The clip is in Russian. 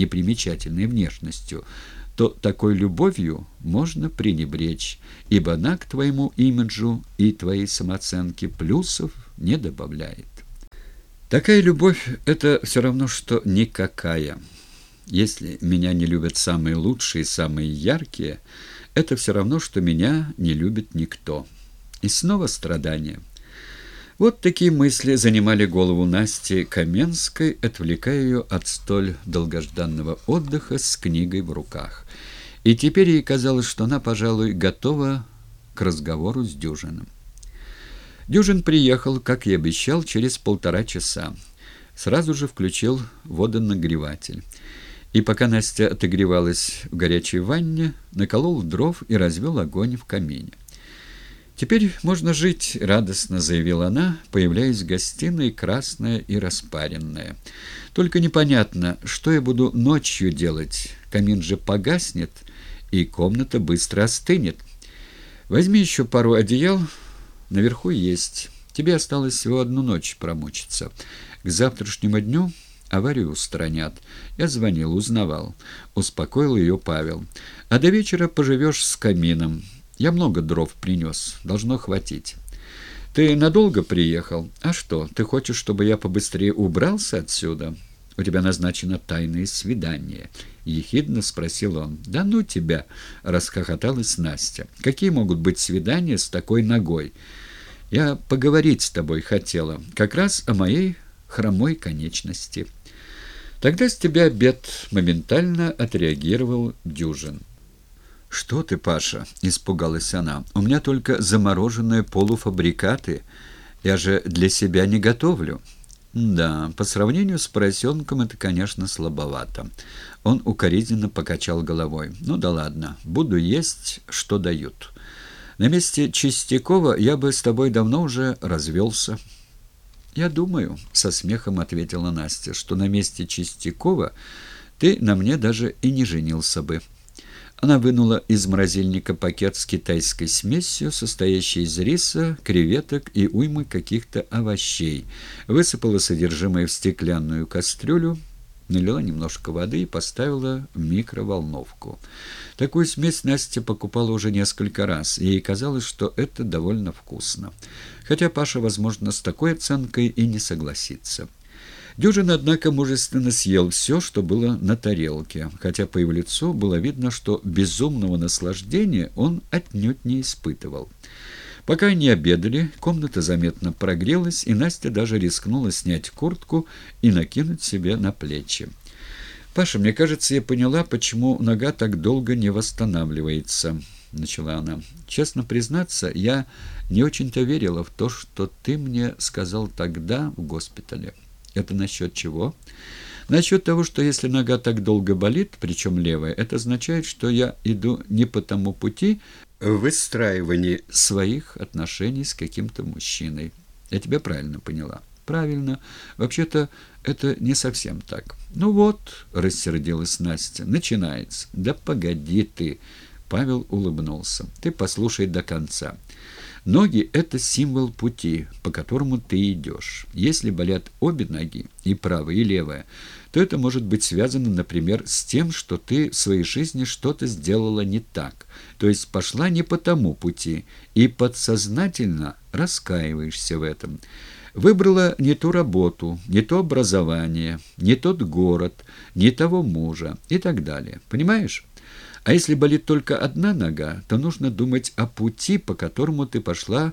непримечательной внешностью, то такой любовью можно пренебречь, ибо она к твоему имиджу и твоей самооценке плюсов не добавляет. Такая любовь – это все равно, что никакая. Если меня не любят самые лучшие, самые яркие, это все равно, что меня не любит никто. И снова страдания – вот такие мысли занимали голову Насти Каменской, отвлекая ее от столь долгожданного отдыха с книгой в руках. И теперь ей казалось, что она, пожалуй, готова к разговору с Дюжином. Дюжин приехал, как и обещал, через полтора часа. Сразу же включил водонагреватель. И пока Настя отогревалась в горячей ванне, наколол дров и развел огонь в камине. «Теперь можно жить», — радостно заявила она, появляясь в гостиной, красная и распаренная. «Только непонятно, что я буду ночью делать. Камин же погаснет, и комната быстро остынет. Возьми еще пару одеял, наверху есть. Тебе осталось всего одну ночь промучиться. К завтрашнему дню аварию устранят. Я звонил, узнавал. Успокоил ее Павел. А до вечера поживешь с камином». Я много дров принес, должно хватить. Ты надолго приехал? А что, ты хочешь, чтобы я побыстрее убрался отсюда? У тебя назначено тайное свидание. Ехидно спросил он. «Да ну тебя!» — расхохоталась Настя. «Какие могут быть свидания с такой ногой? Я поговорить с тобой хотела, как раз о моей хромой конечности». Тогда с тебя обед моментально отреагировал Дюжин. «Что ты, Паша?» — испугалась она. «У меня только замороженные полуфабрикаты. Я же для себя не готовлю». «Да, по сравнению с поросенком это, конечно, слабовато». Он укоризненно покачал головой. «Ну да ладно, буду есть, что дают. На месте Чистякова я бы с тобой давно уже развелся». «Я думаю», — со смехом ответила Настя, «что на месте Чистякова ты на мне даже и не женился бы». Она вынула из морозильника пакет с китайской смесью, состоящей из риса, креветок и уймы каких-то овощей, высыпала содержимое в стеклянную кастрюлю, налила немножко воды и поставила в микроволновку. Такую смесь Настя покупала уже несколько раз, и ей казалось, что это довольно вкусно. Хотя Паша, возможно, с такой оценкой и не согласится. Дюжин, однако, мужественно съел все, что было на тарелке, хотя по его лицу было видно, что безумного наслаждения он отнюдь не испытывал. Пока они обедали, комната заметно прогрелась, и Настя даже рискнула снять куртку и накинуть себе на плечи. «Паша, мне кажется, я поняла, почему нога так долго не восстанавливается», — начала она. «Честно признаться, я не очень-то верила в то, что ты мне сказал тогда в госпитале». Это насчет чего? Насчет того, что если нога так долго болит, причем левая, это означает, что я иду не по тому пути в выстраивании своих отношений с каким-то мужчиной. Я тебя правильно поняла? Правильно. Вообще-то это не совсем так. Ну вот, рассердилась Настя, начинается. Да погоди ты. Павел улыбнулся. Ты послушай до конца. Ноги – это символ пути, по которому ты идешь. Если болят обе ноги, и правая, и левая, то это может быть связано, например, с тем, что ты в своей жизни что-то сделала не так, то есть пошла не по тому пути, и подсознательно раскаиваешься в этом. Выбрала не ту работу, не то образование, не тот город, не того мужа и так далее. Понимаешь? А если болит только одна нога, то нужно думать о пути, по которому ты пошла